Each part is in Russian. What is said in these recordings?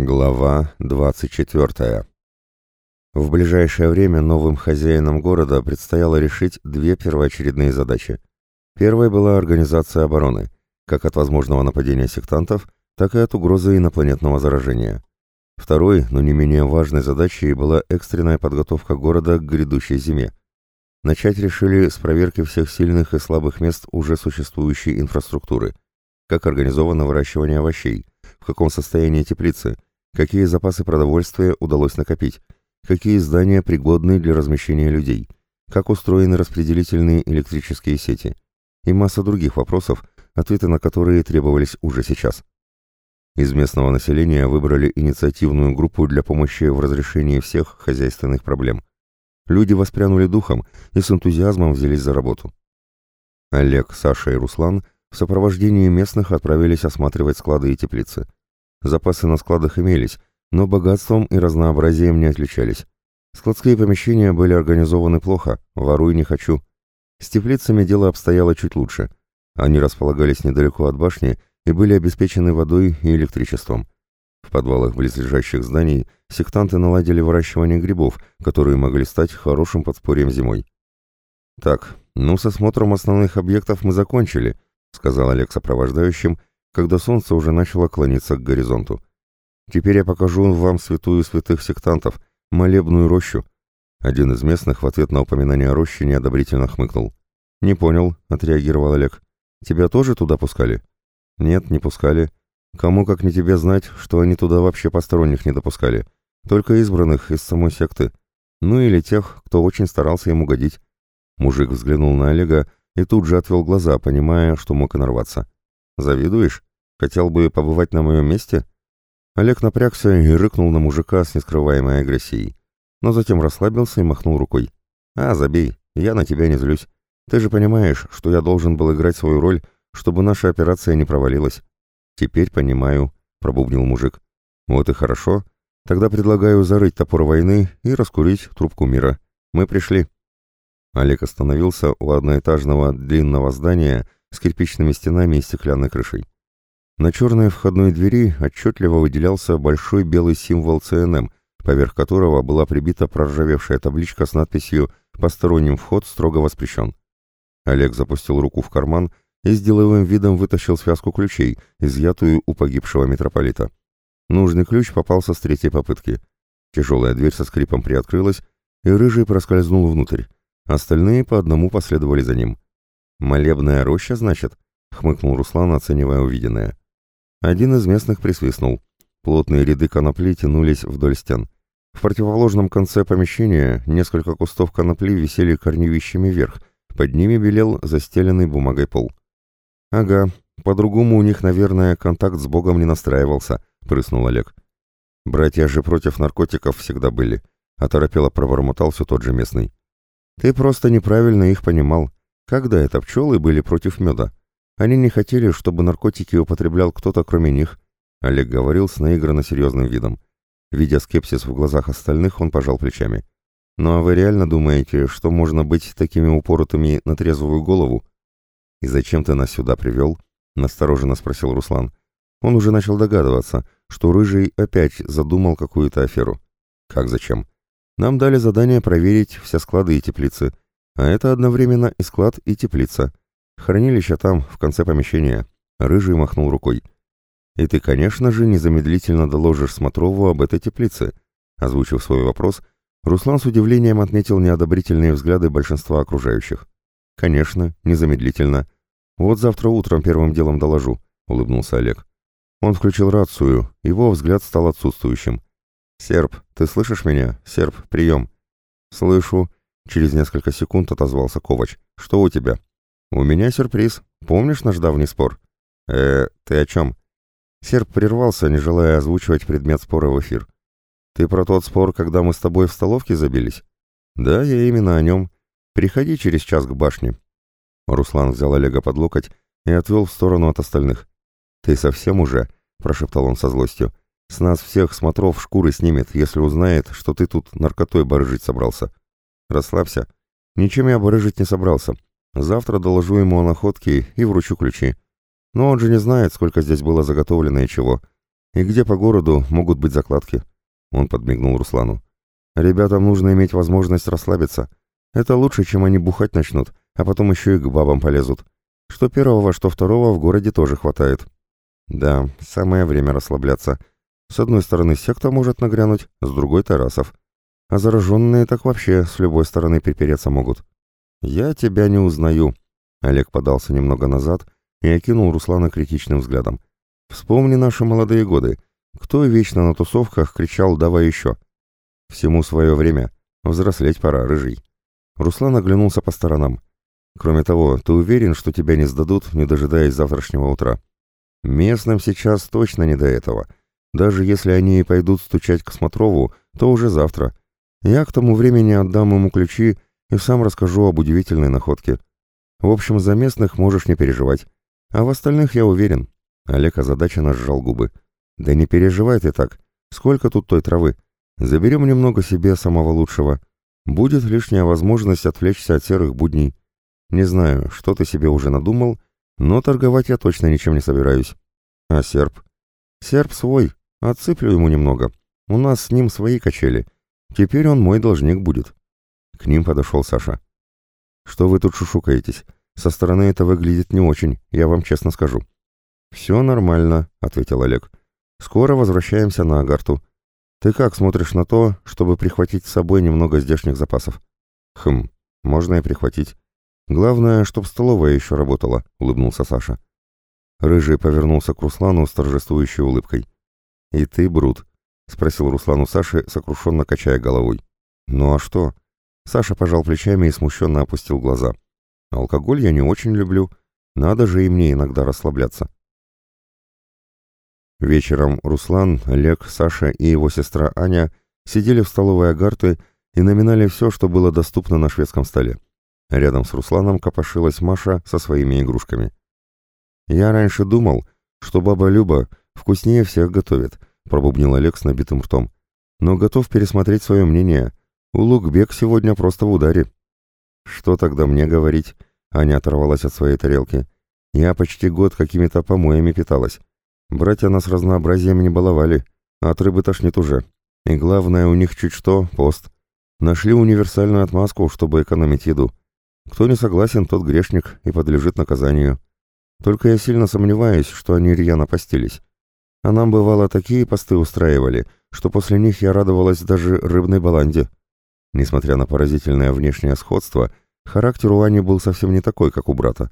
Глава 24. В ближайшее время новым хозяинам города предстояло решить две первоочередные задачи. Первой была организация обороны, как от возможного нападения сектантов, так и от угрозы инопланетного заражения. Второй, но не менее важной задачей была экстренная подготовка города к грядущей зиме. Начать решили с проверки всех сильных и слабых мест уже существующей инфраструктуры, как организовано выращивание овощей, в каком состоянии теплицы – какие запасы продовольствия удалось накопить, какие здания пригодны для размещения людей, как устроены распределительные электрические сети и масса других вопросов, ответы на которые требовались уже сейчас. Из местного населения выбрали инициативную группу для помощи в разрешении всех хозяйственных проблем. Люди воспрянули духом и с энтузиазмом взялись за работу. Олег, Саша и Руслан в сопровождении местных отправились осматривать склады и теплицы. Запасы на складах имелись, но богатством и разнообразием не отличались. Складские помещения были организованы плохо, воруй не хочу. С теплицами дело обстояло чуть лучше. Они располагались недалеко от башни и были обеспечены водой и электричеством. В подвалах близлежащих зданий сектанты наладили выращивание грибов, которые могли стать хорошим подспорьем зимой. «Так, ну, с осмотром основных объектов мы закончили», — сказал Олег сопровождающим когда солнце уже начало клониться к горизонту. «Теперь я покажу вам святую святых сектантов, молебную рощу». Один из местных в ответ на упоминание о роще неодобрительно хмыкнул. «Не понял», — отреагировал Олег. «Тебя тоже туда пускали?» «Нет, не пускали. Кому как не тебе знать, что они туда вообще посторонних не допускали. Только избранных из самой секты. Ну или тех, кто очень старался им угодить». Мужик взглянул на Олега и тут же отвел глаза, понимая, что мог и нарваться. «Завидуешь? Хотел бы побывать на моем месте?» Олег напрягся и рыкнул на мужика с нескрываемой агрессией. Но затем расслабился и махнул рукой. «А, забей, я на тебя не злюсь. Ты же понимаешь, что я должен был играть свою роль, чтобы наша операция не провалилась». «Теперь понимаю», — пробубнил мужик. «Вот и хорошо. Тогда предлагаю зарыть топор войны и раскурить трубку мира. Мы пришли». Олег остановился у одноэтажного длинного здания, с кирпичными стенами и стеклянной крышей. На черной входной двери отчетливо выделялся большой белый символ ЦНМ, поверх которого была прибита проржавевшая табличка с надписью «Посторонним вход строго воспрещен». Олег запустил руку в карман и с деловым видом вытащил связку ключей, изъятую у погибшего митрополита. Нужный ключ попался с третьей попытки. Тяжелая дверь со скрипом приоткрылась, и Рыжий проскользнул внутрь. Остальные по одному последовали за ним. «Молебная роща, значит?» — хмыкнул Руслан, оценивая увиденное. Один из местных присвистнул. Плотные ряды конопли тянулись вдоль стен. В противоположном конце помещения несколько кустов конопли висели корневищами вверх, под ними белел застеленный бумагой пол. «Ага, по-другому у них, наверное, контакт с Богом не настраивался», — прыснул Олег. «Братья же против наркотиков всегда были», — оторопело пробормотал все тот же местный. «Ты просто неправильно их понимал. Когда это пчелы были против меда? Они не хотели, чтобы наркотики употреблял кто-то кроме них. Олег говорил с наигранно серьезным видом. Видя скепсис в глазах остальных, он пожал плечами. «Ну а вы реально думаете, что можно быть такими упоротыми на трезвую голову?» «И зачем ты нас сюда привел?» — настороженно спросил Руслан. Он уже начал догадываться, что Рыжий опять задумал какую-то аферу. «Как зачем?» «Нам дали задание проверить все склады и теплицы. А это одновременно и склад, и теплица. Хранилище там, в конце помещения. Рыжий махнул рукой. И ты, конечно же, незамедлительно доложишь Смотрову об этой теплице. Озвучив свой вопрос, Руслан с удивлением отметил неодобрительные взгляды большинства окружающих. «Конечно, незамедлительно. Вот завтра утром первым делом доложу», — улыбнулся Олег. Он включил рацию, его взгляд стал отсутствующим. «Серб, ты слышишь меня? Серб, прием». «Слышу», Через несколько секунд отозвался Ковач. «Что у тебя?» «У меня сюрприз. Помнишь наш давний спор?» «Э, ты о чем?» Серб прервался, не желая озвучивать предмет спора в эфир. «Ты про тот спор, когда мы с тобой в столовке забились?» «Да, я именно о нем. Приходи через час к башне». Руслан взял Олега под локоть и отвел в сторону от остальных. «Ты совсем уже?» — прошептал он со злостью. «С нас всех смотров шкуры снимет, если узнает, что ты тут наркотой барыжить собрался». Расслабься. Ничем я барыжить не собрался. Завтра доложу ему о находке и вручу ключи. Но он же не знает, сколько здесь было заготовлено и чего. И где по городу могут быть закладки?» Он подмигнул Руслану. «Ребятам нужно иметь возможность расслабиться. Это лучше, чем они бухать начнут, а потом еще и к бабам полезут. Что первого, что второго в городе тоже хватает». «Да, самое время расслабляться. С одной стороны секта может нагрянуть, с другой — Тарасов. А зараженные так вообще с любой стороны припереться могут». «Я тебя не узнаю», — Олег подался немного назад и окинул Руслана критичным взглядом. «Вспомни наши молодые годы. Кто вечно на тусовках кричал «давай еще»?» «Всему свое время. Взрослеть пора, рыжий». Руслан оглянулся по сторонам. «Кроме того, ты уверен, что тебя не сдадут, не дожидаясь завтрашнего утра?» «Местным сейчас точно не до этого. Даже если они и пойдут стучать к Смотрову, то уже завтра. Я к тому времени отдам ему ключи и сам расскажу об удивительной находке. В общем, за местных можешь не переживать. А в остальных я уверен. Олег озадаченно сжал губы. Да не переживай ты так. Сколько тут той травы? Заберем немного себе самого лучшего. Будет лишняя возможность отвлечься от серых будней. Не знаю, что ты себе уже надумал, но торговать я точно ничем не собираюсь. А серп? Серп свой. Отсыплю ему немного. У нас с ним свои качели. Теперь он мой должник будет. К ним подошел Саша. «Что вы тут шушукаетесь? Со стороны это выглядит не очень, я вам честно скажу». «Все нормально», — ответил Олег. «Скоро возвращаемся на Агарту. Ты как смотришь на то, чтобы прихватить с собой немного здешних запасов?» «Хм, можно и прихватить. Главное, чтоб столовая еще работала», — улыбнулся Саша. Рыжий повернулся к Руслану с торжествующей улыбкой. «И ты, Брут?» — спросил Руслану Саши, сокрушенно качая головой. «Ну а что?» Саша пожал плечами и смущенно опустил глаза. «Алкоголь я не очень люблю. Надо же и мне иногда расслабляться». Вечером Руслан, Олег, Саша и его сестра Аня сидели в столовой Агарты и номинали все, что было доступно на шведском столе. Рядом с Русланом копошилась Маша со своими игрушками. «Я раньше думал, что баба Люба вкуснее всех готовит», — пробубнил Олег с набитым ртом. «Но готов пересмотреть свое мнение. Улугбек сегодня просто в ударе. Что тогда мне говорить? Аня оторвалась от своей тарелки. Я почти год какими-то помоями питалась. Братья нас разнообразием не баловали, а от рыбы тошнит уже. И главное, у них чуть что, пост. Нашли универсальную отмазку, чтобы экономить еду. Кто не согласен, тот грешник и подлежит наказанию. Только я сильно сомневаюсь, что они рьяно постились. А нам, бывало, такие посты устраивали, что после них я радовалась даже рыбной баланде. Несмотря на поразительное внешнее сходство, характер у Ани был совсем не такой, как у брата.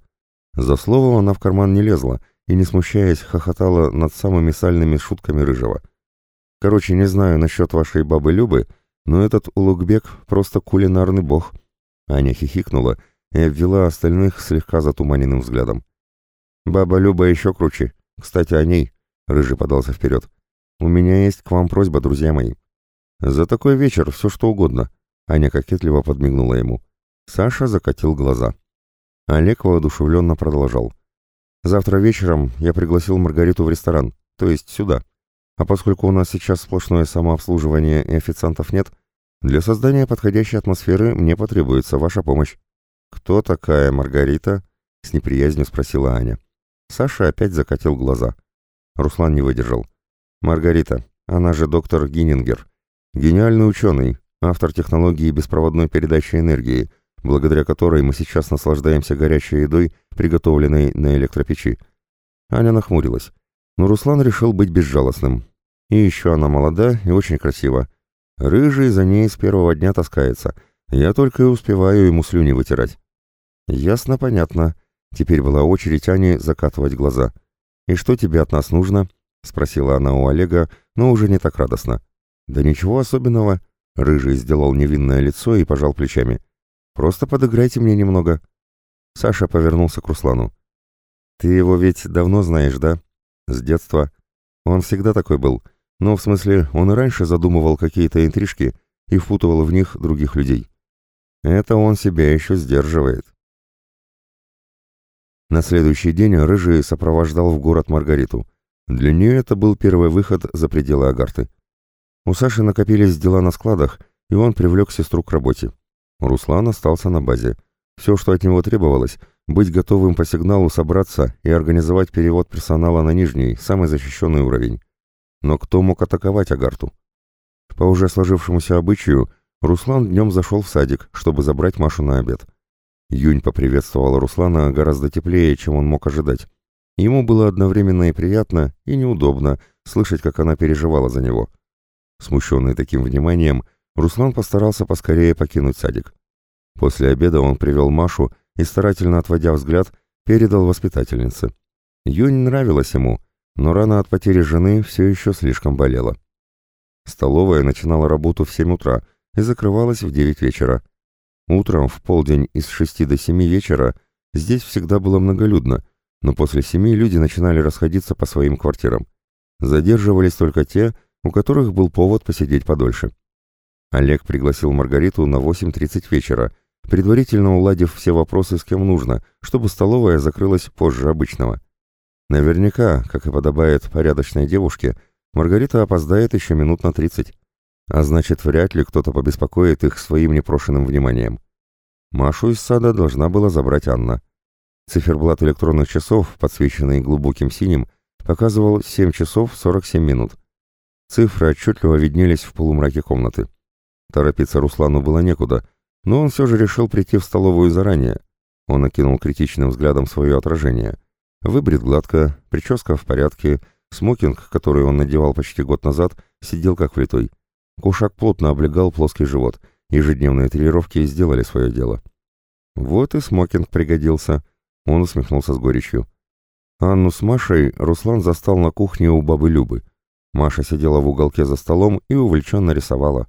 За словом она в карман не лезла и, не смущаясь, хохотала над самыми сальными шутками Рыжего. «Короче, не знаю насчет вашей бабы Любы, но этот Улугбек просто кулинарный бог». Аня хихикнула и обвела остальных слегка затуманенным взглядом. «Баба Люба еще круче. Кстати, о ней», — Рыжий подался вперед. «У меня есть к вам просьба, друзья мои. За такой вечер все что угодно. Аня кокетливо подмигнула ему. Саша закатил глаза. Олег воодушевленно продолжал. «Завтра вечером я пригласил Маргариту в ресторан, то есть сюда. А поскольку у нас сейчас сплошное самообслуживание и официантов нет, для создания подходящей атмосферы мне потребуется ваша помощь». «Кто такая Маргарита?» — с неприязнью спросила Аня. Саша опять закатил глаза. Руслан не выдержал. «Маргарита, она же доктор Гиннингер. Гениальный ученый, автор технологии беспроводной передачи энергии, благодаря которой мы сейчас наслаждаемся горячей едой, приготовленной на электропечи. Аня нахмурилась. Но Руслан решил быть безжалостным. И еще она молода и очень красива. Рыжий за ней с первого дня таскается. Я только и успеваю ему слюни вытирать. Ясно, понятно. Теперь была очередь Ани закатывать глаза. «И что тебе от нас нужно?» — спросила она у Олега, но уже не так радостно. «Да ничего особенного. Рыжий сделал невинное лицо и пожал плечами. «Просто подыграйте мне немного». Саша повернулся к Руслану. «Ты его ведь давно знаешь, да? С детства. Он всегда такой был. Но, в смысле, он и раньше задумывал какие-то интрижки и впутывал в них других людей. Это он себя еще сдерживает». На следующий день Рыжий сопровождал в город Маргариту. Для нее это был первый выход за пределы Агарты. У Саши накопились дела на складах, и он привлек сестру к работе. Руслан остался на базе. Все, что от него требовалось, быть готовым по сигналу собраться и организовать перевод персонала на нижний, самый защищенный уровень. Но кто мог атаковать Агарту? По уже сложившемуся обычаю, Руслан днем зашел в садик, чтобы забрать Машу на обед. Юнь поприветствовала Руслана гораздо теплее, чем он мог ожидать. Ему было одновременно и приятно, и неудобно слышать, как она переживала за него. Смущенный таким вниманием, Руслан постарался поскорее покинуть садик. После обеда он привел Машу и, старательно отводя взгляд, передал воспитательнице. Юнь нравилась ему, но рана от потери жены все еще слишком болела. Столовая начинала работу в 7 утра и закрывалась в 9 вечера. Утром в полдень из 6 до 7 вечера здесь всегда было многолюдно, но после семи люди начинали расходиться по своим квартирам. Задерживались только те, у которых был повод посидеть подольше. Олег пригласил Маргариту на 8.30 вечера, предварительно уладив все вопросы с кем нужно, чтобы столовая закрылась позже обычного. Наверняка, как и подобает порядочной девушке, Маргарита опоздает еще минут на 30, а значит, вряд ли кто-то побеспокоит их своим непрошенным вниманием. Машу из сада должна была забрать Анна. Циферблат электронных часов, подсвеченный глубоким синим, показывал 7 часов 47 минут. Цифры отчетливо виднелись в полумраке комнаты. Торопиться Руслану было некуда, но он все же решил прийти в столовую заранее. Он окинул критичным взглядом свое отражение. Выбрит гладко, прическа в порядке, смокинг, который он надевал почти год назад, сидел как влитой. Кушак плотно облегал плоский живот. Ежедневные тренировки сделали свое дело. Вот и смокинг пригодился. Он усмехнулся с горечью. Анну с Машей Руслан застал на кухне у бабы Любы. Маша сидела в уголке за столом и увлеченно рисовала.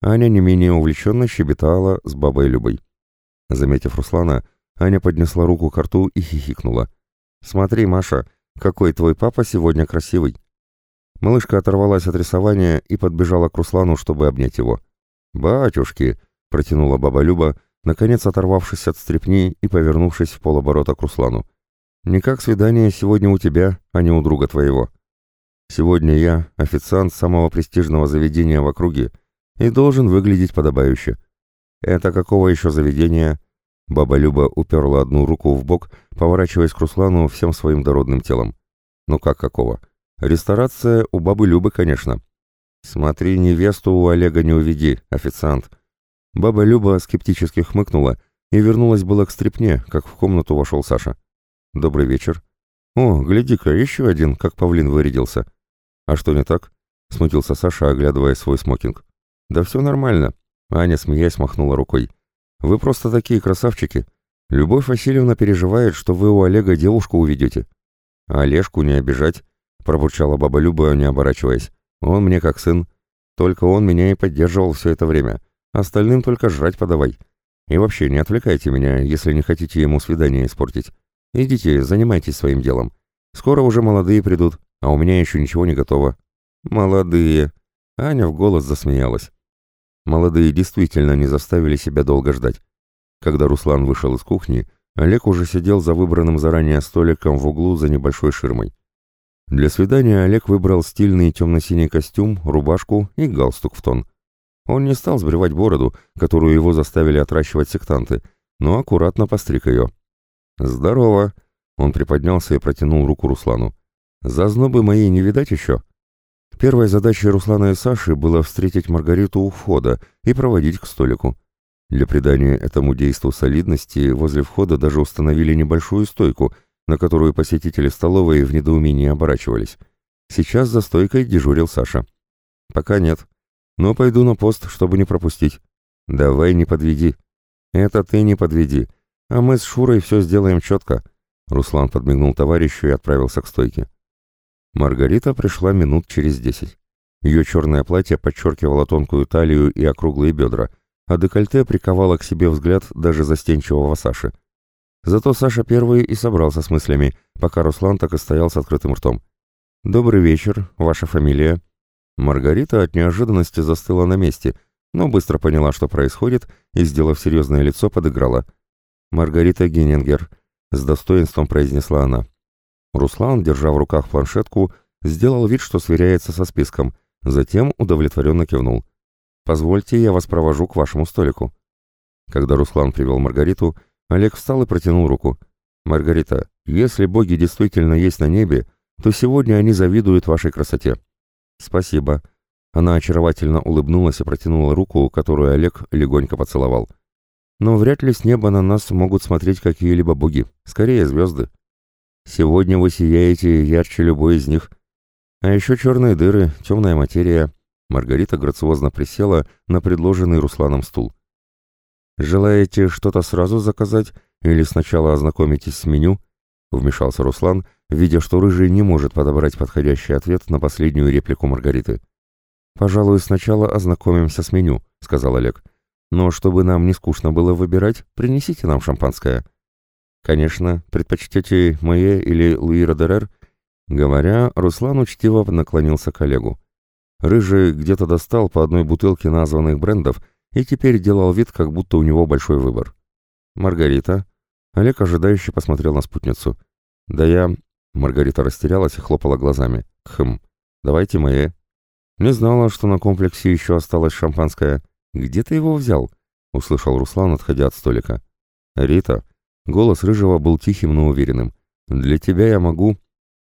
Аня не менее увлеченно щебетала с бабой Любой. Заметив Руслана, Аня поднесла руку к рту и хихикнула. «Смотри, Маша, какой твой папа сегодня красивый!» Малышка оторвалась от рисования и подбежала к Руслану, чтобы обнять его. «Батюшки!» — протянула баба Люба, наконец оторвавшись от стрепни и повернувшись в полоборота к Руслану. «Никак свидание сегодня у тебя, а не у друга твоего. Сегодня я официант самого престижного заведения в округе и должен выглядеть подобающе. Это какого еще заведения? Баба Люба уперла одну руку в бок, поворачиваясь к Руслану всем своим дородным телом. Ну как какого? Ресторация у бабы Любы, конечно. Смотри, невесту у Олега не уведи, официант. Баба Люба скептически хмыкнула и вернулась было к стрепне, как в комнату вошел Саша. «Добрый вечер». «О, гляди-ка, еще один, как павлин вырядился». «А что не так?» — смутился Саша, оглядывая свой смокинг. «Да все нормально», — Аня, смеясь, махнула рукой. «Вы просто такие красавчики. Любовь Васильевна переживает, что вы у Олега девушку уведете». «А Олежку не обижать», — пробурчала баба Люба, не оборачиваясь. «Он мне как сын. Только он меня и поддерживал все это время. Остальным только жрать подавай. И вообще не отвлекайте меня, если не хотите ему свидание испортить. Идите, занимайтесь своим делом. Скоро уже молодые придут, а у меня еще ничего не готово». «Молодые!» Аня в голос засмеялась. Молодые действительно не заставили себя долго ждать. Когда Руслан вышел из кухни, Олег уже сидел за выбранным заранее столиком в углу за небольшой ширмой. Для свидания Олег выбрал стильный темно-синий костюм, рубашку и галстук в тон. Он не стал сбривать бороду, которую его заставили отращивать сектанты, но аккуратно постриг ее. «Здорово!» Он приподнялся и протянул руку Руслану. Зазнобы моей не видать еще. Первой задачей Руслана и Саши было встретить Маргариту у входа и проводить к столику. Для придания этому действу солидности возле входа даже установили небольшую стойку, на которую посетители столовой в недоумении оборачивались. Сейчас за стойкой дежурил Саша. «Пока нет. Но пойду на пост, чтобы не пропустить. Давай не подведи». «Это ты не подведи. А мы с Шурой все сделаем четко». Руслан подмигнул товарищу и отправился к стойке. Маргарита пришла минут через десять. Ее черное платье подчеркивало тонкую талию и округлые бедра, а декольте приковало к себе взгляд даже застенчивого Саши. Зато Саша первый и собрался с мыслями, пока Руслан так и стоял с открытым ртом. «Добрый вечер, ваша фамилия?» Маргарита от неожиданности застыла на месте, но быстро поняла, что происходит, и, сделав серьезное лицо, подыграла. «Маргарита Геннингер», — с достоинством произнесла она. Руслан, держа в руках планшетку, сделал вид, что сверяется со списком, затем удовлетворенно кивнул. «Позвольте, я вас провожу к вашему столику». Когда Руслан привел Маргариту, Олег встал и протянул руку. «Маргарита, если боги действительно есть на небе, то сегодня они завидуют вашей красоте. Спасибо. Она очаровательно улыбнулась и протянула руку, которую Олег легонько поцеловал. Но вряд ли с неба на нас могут смотреть какие-либо боги, скорее звезды. Сегодня вы сияете ярче любой из них. А еще черные дыры, темная материя. Маргарита грациозно присела на предложенный Русланом стул. «Желаете что-то сразу заказать или сначала ознакомитесь с меню?» — вмешался Руслан, видя, что Рыжий не может подобрать подходящий ответ на последнюю реплику Маргариты. «Пожалуй, сначала ознакомимся с меню», — сказал Олег. «Но чтобы нам не скучно было выбирать, принесите нам шампанское». «Конечно, предпочтете мое или Луи Родерер?» Говоря, Руслан учтиво наклонился к Олегу. Рыжий где-то достал по одной бутылке названных брендов и теперь делал вид, как будто у него большой выбор. «Маргарита?» Олег ожидающе посмотрел на спутницу. «Да я...» Маргарита растерялась и хлопала глазами. «Хм, давайте мои». «Не знала, что на комплексе еще осталось шампанское. Где ты его взял?» Услышал Руслан, отходя от столика. «Рита». Голос Рыжего был тихим, но уверенным. «Для тебя я могу...»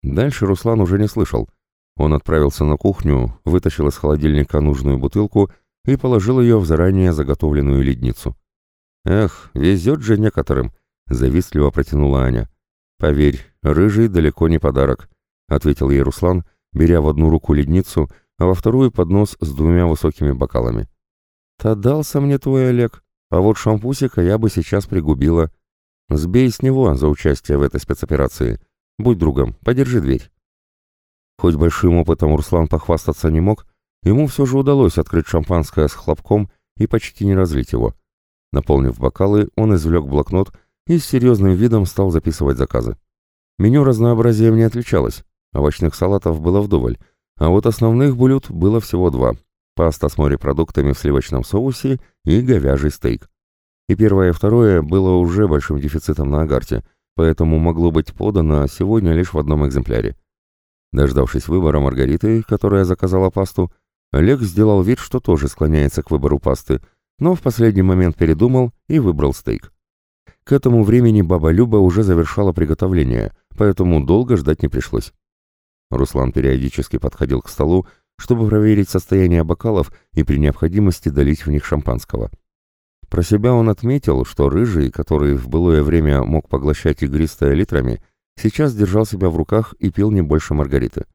Дальше Руслан уже не слышал. Он отправился на кухню, вытащил из холодильника нужную бутылку и положил ее в заранее заготовленную ледницу. «Эх, везет же некоторым», — завистливо протянула Аня. «Поверь, рыжий далеко не подарок», — ответил ей Руслан, беря в одну руку ледницу, а во вторую поднос с двумя высокими бокалами. «Та дался мне твой Олег, а вот шампусика я бы сейчас пригубила. Сбей с него за участие в этой спецоперации. Будь другом, подержи дверь». Хоть большим опытом Руслан похвастаться не мог, ему все же удалось открыть шампанское с хлопком и почти не разлить его. Наполнив бокалы, он извлек блокнот и с серьезным видом стал записывать заказы. Меню разнообразием не отличалось, овощных салатов было вдоволь, а вот основных блюд было всего два – паста с морепродуктами в сливочном соусе и говяжий стейк. И первое и второе было уже большим дефицитом на агарте, поэтому могло быть подано сегодня лишь в одном экземпляре. Дождавшись выбора Маргариты, которая заказала пасту, Олег сделал вид, что тоже склоняется к выбору пасты, но в последний момент передумал и выбрал стейк. К этому времени баба Люба уже завершала приготовление, поэтому долго ждать не пришлось. Руслан периодически подходил к столу, чтобы проверить состояние бокалов и при необходимости долить в них шампанского. Про себя он отметил, что рыжий, который в былое время мог поглощать игристое литрами, Сейчас держал себя в руках и пил не больше Маргариты.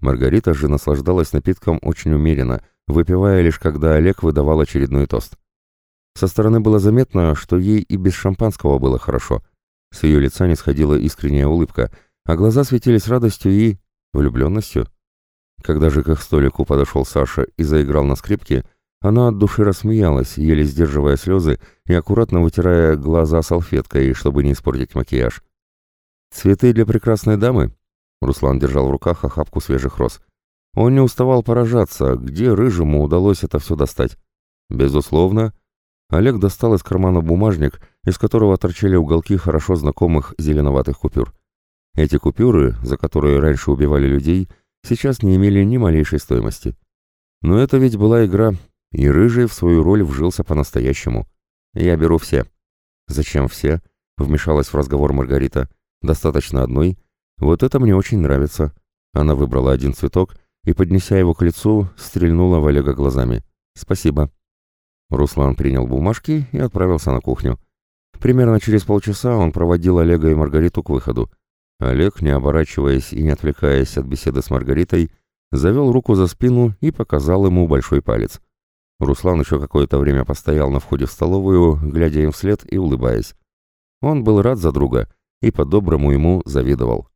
Маргарита же наслаждалась напитком очень умеренно, выпивая лишь когда Олег выдавал очередной тост. Со стороны было заметно, что ей и без шампанского было хорошо. С ее лица не сходила искренняя улыбка, а глаза светились радостью и... влюбленностью. Когда же к их столику подошел Саша и заиграл на скрипке, она от души рассмеялась, еле сдерживая слезы и аккуратно вытирая глаза салфеткой, чтобы не испортить макияж. «Цветы для прекрасной дамы?» Руслан держал в руках охапку свежих роз. Он не уставал поражаться, где Рыжему удалось это все достать. Безусловно. Олег достал из кармана бумажник, из которого торчали уголки хорошо знакомых зеленоватых купюр. Эти купюры, за которые раньше убивали людей, сейчас не имели ни малейшей стоимости. Но это ведь была игра, и Рыжий в свою роль вжился по-настоящему. «Я беру все». «Зачем все?» — вмешалась в разговор Маргарита. Достаточно одной. Вот это мне очень нравится. Она выбрала один цветок и, поднеся его к лицу, стрельнула в Олега глазами. Спасибо. Руслан принял бумажки и отправился на кухню. Примерно через полчаса он проводил Олега и Маргариту к выходу. Олег, не оборачиваясь и не отвлекаясь от беседы с Маргаритой, завел руку за спину и показал ему большой палец. Руслан еще какое-то время постоял на входе в столовую, глядя им вслед и улыбаясь. Он был рад за друга — и по-доброму ему завидовал.